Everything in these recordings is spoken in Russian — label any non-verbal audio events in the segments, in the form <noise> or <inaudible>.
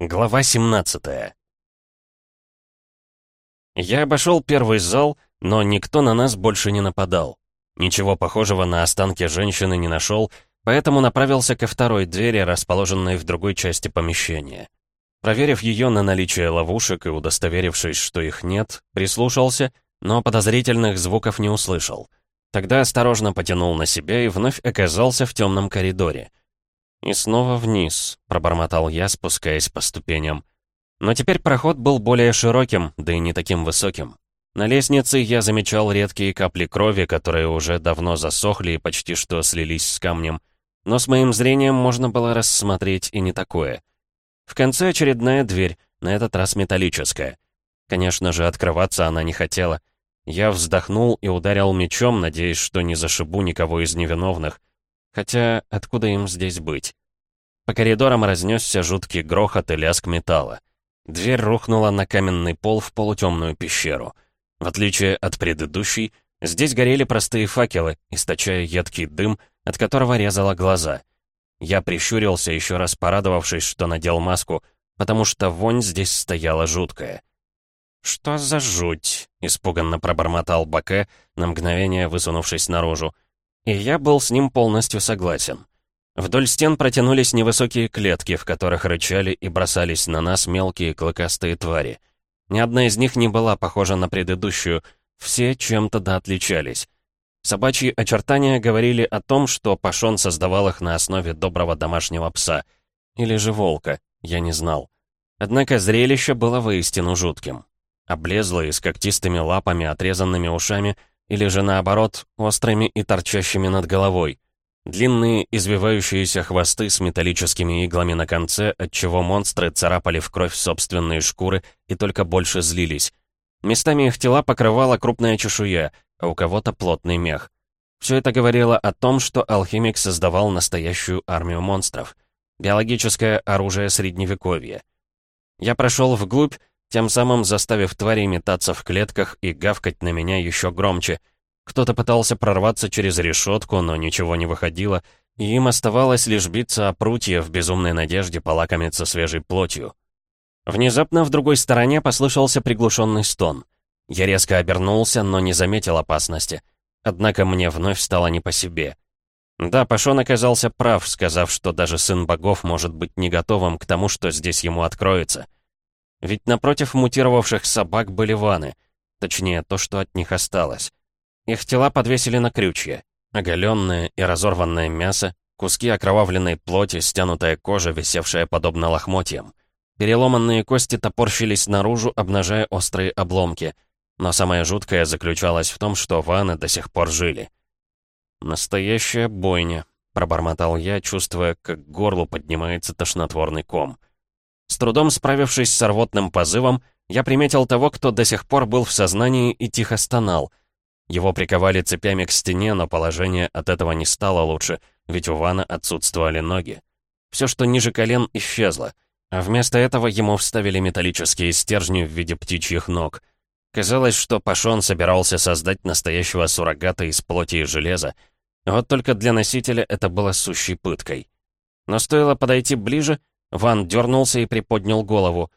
Глава 17 Я обошел первый зал, но никто на нас больше не нападал. Ничего похожего на останки женщины не нашел, поэтому направился ко второй двери, расположенной в другой части помещения. Проверив ее на наличие ловушек и удостоверившись, что их нет, прислушался, но подозрительных звуков не услышал. Тогда осторожно потянул на себя и вновь оказался в темном коридоре. «И снова вниз», — пробормотал я, спускаясь по ступеням. Но теперь проход был более широким, да и не таким высоким. На лестнице я замечал редкие капли крови, которые уже давно засохли и почти что слились с камнем. Но с моим зрением можно было рассмотреть и не такое. В конце очередная дверь, на этот раз металлическая. Конечно же, открываться она не хотела. Я вздохнул и ударил мечом, надеясь, что не зашибу никого из невиновных. Хотя, откуда им здесь быть? По коридорам разнесся жуткий грохот и лязг металла. Дверь рухнула на каменный пол в полутемную пещеру. В отличие от предыдущей, здесь горели простые факелы, источая едкий дым, от которого резало глаза. Я прищурился, еще раз порадовавшись, что надел маску, потому что вонь здесь стояла жуткая. «Что за жуть?» — испуганно пробормотал Баке, на мгновение высунувшись наружу. И я был с ним полностью согласен. Вдоль стен протянулись невысокие клетки, в которых рычали и бросались на нас мелкие клыкастые твари. Ни одна из них не была похожа на предыдущую, все чем-то да отличались. Собачьи очертания говорили о том, что Пашон создавал их на основе доброго домашнего пса. Или же волка, я не знал. Однако зрелище было воистину жутким. Облезлые, с когтистыми лапами, отрезанными ушами, или же наоборот, острыми и торчащими над головой. Длинные извивающиеся хвосты с металлическими иглами на конце, отчего монстры царапали в кровь собственные шкуры и только больше злились. Местами их тела покрывала крупная чешуя, а у кого-то плотный мех. Все это говорило о том, что алхимик создавал настоящую армию монстров. Биологическое оружие Средневековья. Я прошел вглубь, тем самым заставив твари метаться в клетках и гавкать на меня еще громче. Кто-то пытался прорваться через решетку, но ничего не выходило, и им оставалось лишь биться о прутья в безумной надежде полакомиться свежей плотью. Внезапно в другой стороне послышался приглушенный стон. Я резко обернулся, но не заметил опасности. Однако мне вновь стало не по себе. Да, Пашон оказался прав, сказав, что даже сын богов может быть не готовым к тому, что здесь ему откроется — ведь напротив мутировавших собак были ваны. Точнее, то, что от них осталось. Их тела подвесили на крючья. Оголенное и разорванное мясо, куски окровавленной плоти, стянутая кожа, висевшая подобно лохмотьям. Переломанные кости топорщились наружу, обнажая острые обломки. Но самое жуткое заключалось в том, что ваны до сих пор жили. «Настоящая бойня», — пробормотал я, чувствуя, как к горлу поднимается тошнотворный ком. С трудом справившись с рвотным позывом, я приметил того, кто до сих пор был в сознании и тихо стонал. Его приковали цепями к стене, но положение от этого не стало лучше, ведь у Вана отсутствовали ноги. Все, что ниже колен, исчезло, а вместо этого ему вставили металлические стержни в виде птичьих ног. Казалось, что Пашон собирался создать настоящего суррогата из плоти и железа. Вот только для носителя это было сущей пыткой. Но стоило подойти ближе, Ван дернулся и приподнял голову.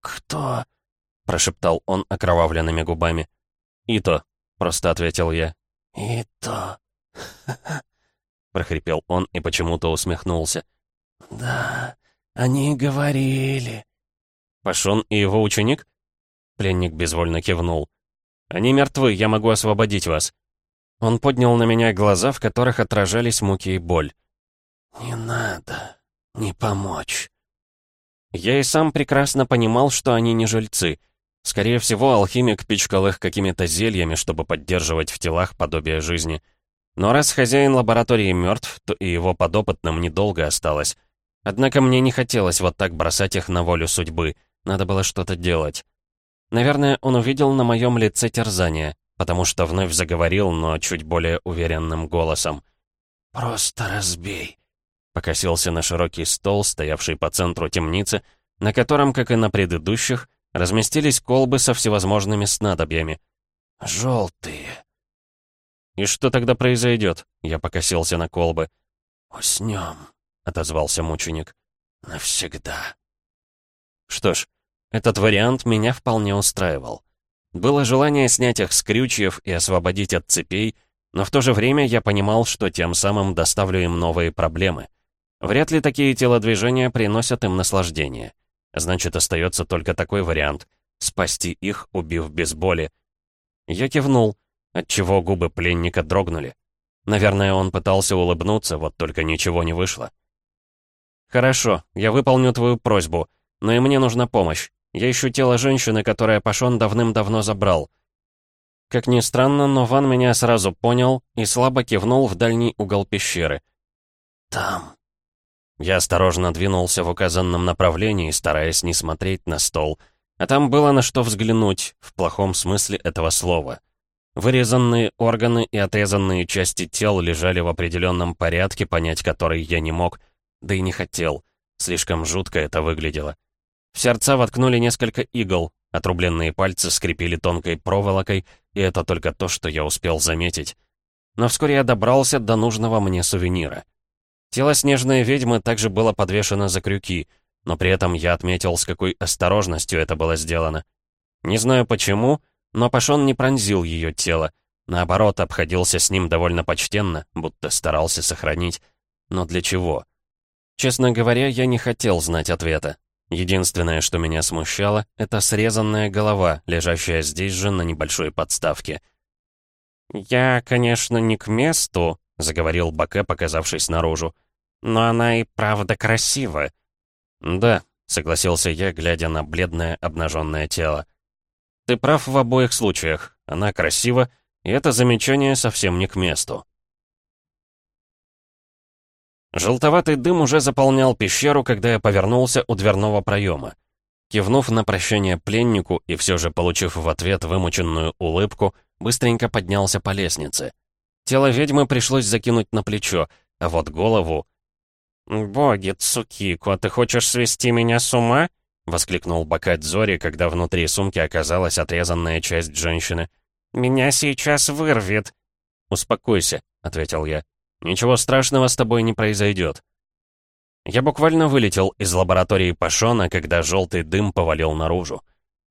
«Кто?» — прошептал он окровавленными губами. «Ито», — просто ответил я. «Ито», <laughs> — прохрипел он и почему-то усмехнулся. «Да, они говорили». «Пашон и его ученик?» Пленник безвольно кивнул. «Они мертвы, я могу освободить вас». Он поднял на меня глаза, в которых отражались муки и боль. «Не надо, не помочь». Я и сам прекрасно понимал, что они не жильцы. Скорее всего, алхимик пичкал их какими-то зельями, чтобы поддерживать в телах подобие жизни. Но раз хозяин лаборатории мертв, то и его подопытным недолго осталось. Однако мне не хотелось вот так бросать их на волю судьбы. Надо было что-то делать. Наверное, он увидел на моем лице терзание, потому что вновь заговорил, но чуть более уверенным голосом. «Просто разбей. Покосился на широкий стол, стоявший по центру темницы, на котором, как и на предыдущих, разместились колбы со всевозможными снадобьями. «Желтые». «И что тогда произойдет?» Я покосился на колбы. «Уснем», — отозвался мученик. «Навсегда». Что ж, этот вариант меня вполне устраивал. Было желание снять их с крючьев и освободить от цепей, но в то же время я понимал, что тем самым доставлю им новые проблемы. Вряд ли такие телодвижения приносят им наслаждение. Значит, остается только такой вариант — спасти их, убив без боли. Я кивнул, отчего губы пленника дрогнули. Наверное, он пытался улыбнуться, вот только ничего не вышло. «Хорошо, я выполню твою просьбу, но и мне нужна помощь. Я ищу тело женщины, которое Пашон давным-давно забрал». Как ни странно, но Ван меня сразу понял и слабо кивнул в дальний угол пещеры. «Там», я осторожно двинулся в указанном направлении, стараясь не смотреть на стол. А там было на что взглянуть, в плохом смысле этого слова. Вырезанные органы и отрезанные части тел лежали в определенном порядке, понять который я не мог, да и не хотел. Слишком жутко это выглядело. В сердца воткнули несколько игл, отрубленные пальцы скрепили тонкой проволокой, и это только то, что я успел заметить. Но вскоре я добрался до нужного мне сувенира — Тело снежной ведьмы также было подвешено за крюки, но при этом я отметил, с какой осторожностью это было сделано. Не знаю почему, но Пашон не пронзил ее тело, наоборот, обходился с ним довольно почтенно, будто старался сохранить. Но для чего? Честно говоря, я не хотел знать ответа. Единственное, что меня смущало, это срезанная голова, лежащая здесь же на небольшой подставке. «Я, конечно, не к месту», — заговорил Баке, показавшись наружу. Но она и правда красива. Да, согласился я, глядя на бледное обнаженное тело. Ты прав в обоих случаях. Она красива, и это замечание совсем не к месту. Желтоватый дым уже заполнял пещеру, когда я повернулся у дверного проема. Кивнув на прощание пленнику и все же получив в ответ вымученную улыбку, быстренько поднялся по лестнице. Тело ведьмы пришлось закинуть на плечо, а вот голову «Боги, Цукико, ты хочешь свести меня с ума?» — воскликнул Бакадзори, когда внутри сумки оказалась отрезанная часть женщины. «Меня сейчас вырвет!» «Успокойся», — ответил я. «Ничего страшного с тобой не произойдет». Я буквально вылетел из лаборатории Пашона, когда желтый дым повалил наружу.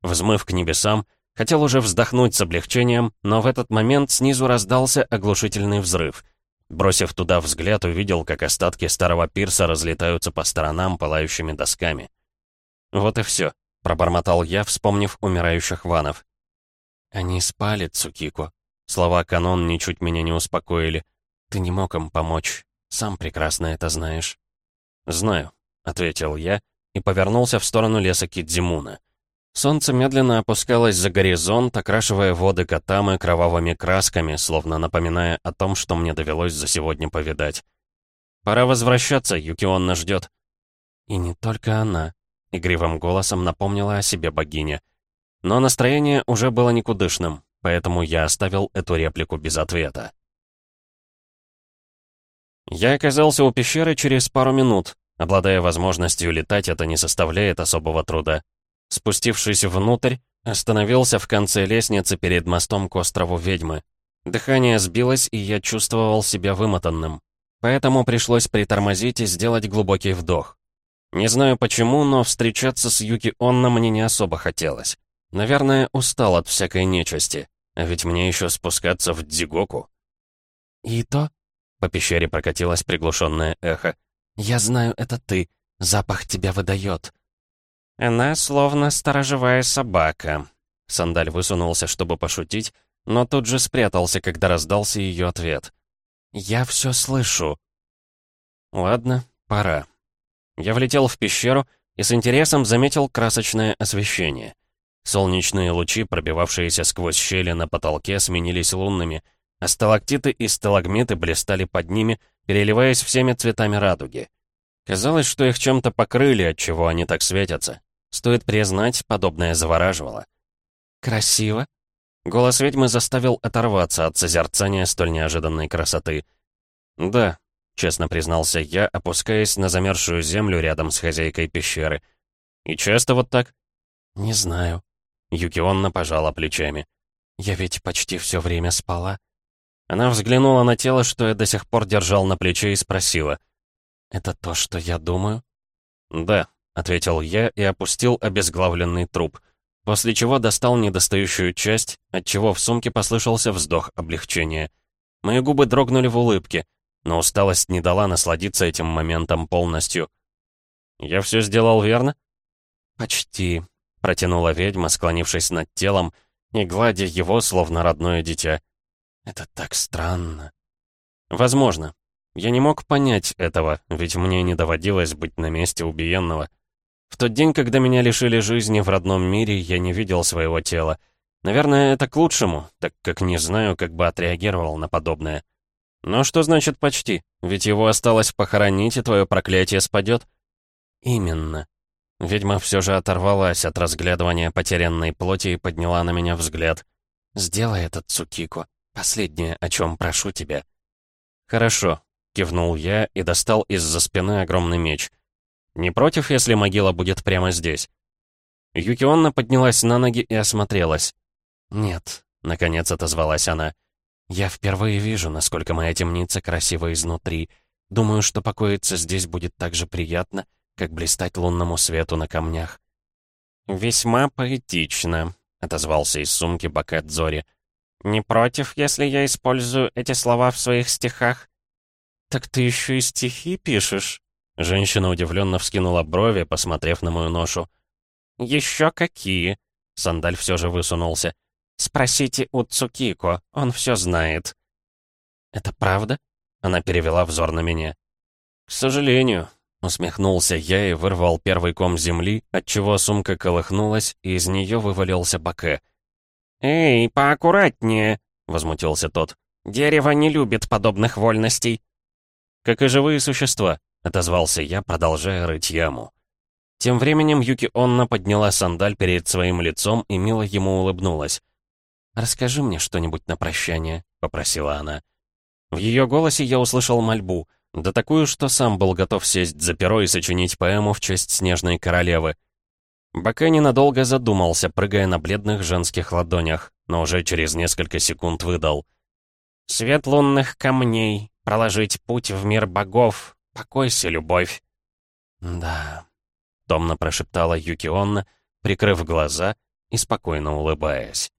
Взмыв к небесам, хотел уже вздохнуть с облегчением, но в этот момент снизу раздался оглушительный взрыв — Бросив туда взгляд, увидел, как остатки старого пирса разлетаются по сторонам пылающими досками. «Вот и все», — пробормотал я, вспомнив умирающих ванов. «Они спали, Цукико». Слова канон ничуть меня не успокоили. «Ты не мог им помочь. Сам прекрасно это знаешь». «Знаю», — ответил я и повернулся в сторону леса Кидзимуна. Солнце медленно опускалось за горизонт, окрашивая воды Катамы кровавыми красками, словно напоминая о том, что мне довелось за сегодня повидать. «Пора возвращаться, Юкионна ждет». «И не только она», — игривым голосом напомнила о себе богиня. Но настроение уже было никудышным, поэтому я оставил эту реплику без ответа. Я оказался у пещеры через пару минут. Обладая возможностью летать, это не составляет особого труда. Спустившись внутрь, остановился в конце лестницы перед мостом к острову Ведьмы. Дыхание сбилось, и я чувствовал себя вымотанным. Поэтому пришлось притормозить и сделать глубокий вдох. Не знаю почему, но встречаться с Юки Онна мне не особо хотелось. Наверное, устал от всякой нечисти. А ведь мне еще спускаться в Дзигоку. «И то?» — по пещере прокатилось приглушенное эхо. «Я знаю, это ты. Запах тебя выдает. Она словно сторожевая собака. Сандаль высунулся, чтобы пошутить, но тут же спрятался, когда раздался ее ответ. «Я все слышу». «Ладно, пора». Я влетел в пещеру и с интересом заметил красочное освещение. Солнечные лучи, пробивавшиеся сквозь щели на потолке, сменились лунными, а сталактиты и сталагмиты блистали под ними, переливаясь всеми цветами радуги. Казалось, что их чем-то покрыли, отчего они так светятся. Стоит признать, подобное завораживало. «Красиво?» Голос ведьмы заставил оторваться от созерцания столь неожиданной красоты. «Да», — честно признался я, опускаясь на замерзшую землю рядом с хозяйкой пещеры. «И часто вот так?» «Не знаю». Юкионна пожала плечами. «Я ведь почти все время спала». Она взглянула на тело, что я до сих пор держал на плече, и спросила. «Это то, что я думаю?» «Да», — ответил я и опустил обезглавленный труп, после чего достал недостающую часть, отчего в сумке послышался вздох облегчения. Мои губы дрогнули в улыбке, но усталость не дала насладиться этим моментом полностью. «Я все сделал верно?» «Почти», — протянула ведьма, склонившись над телом и гладя его, словно родное дитя. «Это так странно». «Возможно. Я не мог понять этого, ведь мне не доводилось быть на месте убиенного. В тот день, когда меня лишили жизни в родном мире, я не видел своего тела. Наверное, это к лучшему, так как не знаю, как бы отреагировал на подобное. Но что значит «почти»? Ведь его осталось похоронить, и твое проклятие спадет. Именно. Ведьма все же оторвалась от разглядывания потерянной плоти и подняла на меня взгляд. «Сделай это, Цукико. Последнее, о чем прошу тебя». «Хорошо», — кивнул я и достал из-за спины огромный меч. «Не против, если могила будет прямо здесь?» Юкионна поднялась на ноги и осмотрелась. «Нет», — наконец отозвалась она. «Я впервые вижу, насколько моя темница красива изнутри. Думаю, что покоиться здесь будет так же приятно, как блистать лунному свету на камнях». «Весьма поэтично», — отозвался из сумки Бакет Зори. «Не против, если я использую эти слова в своих стихах?» «Так ты еще и стихи пишешь?» Женщина удивленно вскинула брови, посмотрев на мою ношу. «Еще какие?» Сандаль все же высунулся. «Спросите у Цукико, он все знает». «Это правда?» Она перевела взор на меня. «К сожалению», — усмехнулся я и вырвал первый ком земли, отчего сумка колыхнулась, и из нее вывалился баке. «Эй, поаккуратнее!» — возмутился тот. «Дерево не любит подобных вольностей». «Как и живые существа», — отозвался я, продолжая рыть яму. Тем временем Юки Онна подняла сандаль перед своим лицом и мило ему улыбнулась. «Расскажи мне что-нибудь на прощание», — попросила она. В ее голосе я услышал мольбу, да такую, что сам был готов сесть за перо и сочинить поэму в честь Снежной Королевы. Бака ненадолго задумался, прыгая на бледных женских ладонях, но уже через несколько секунд выдал. «Свет лунных камней, проложить путь в мир богов, покойся, любовь». «Да», — томно прошептала Юкионна, прикрыв глаза и спокойно улыбаясь.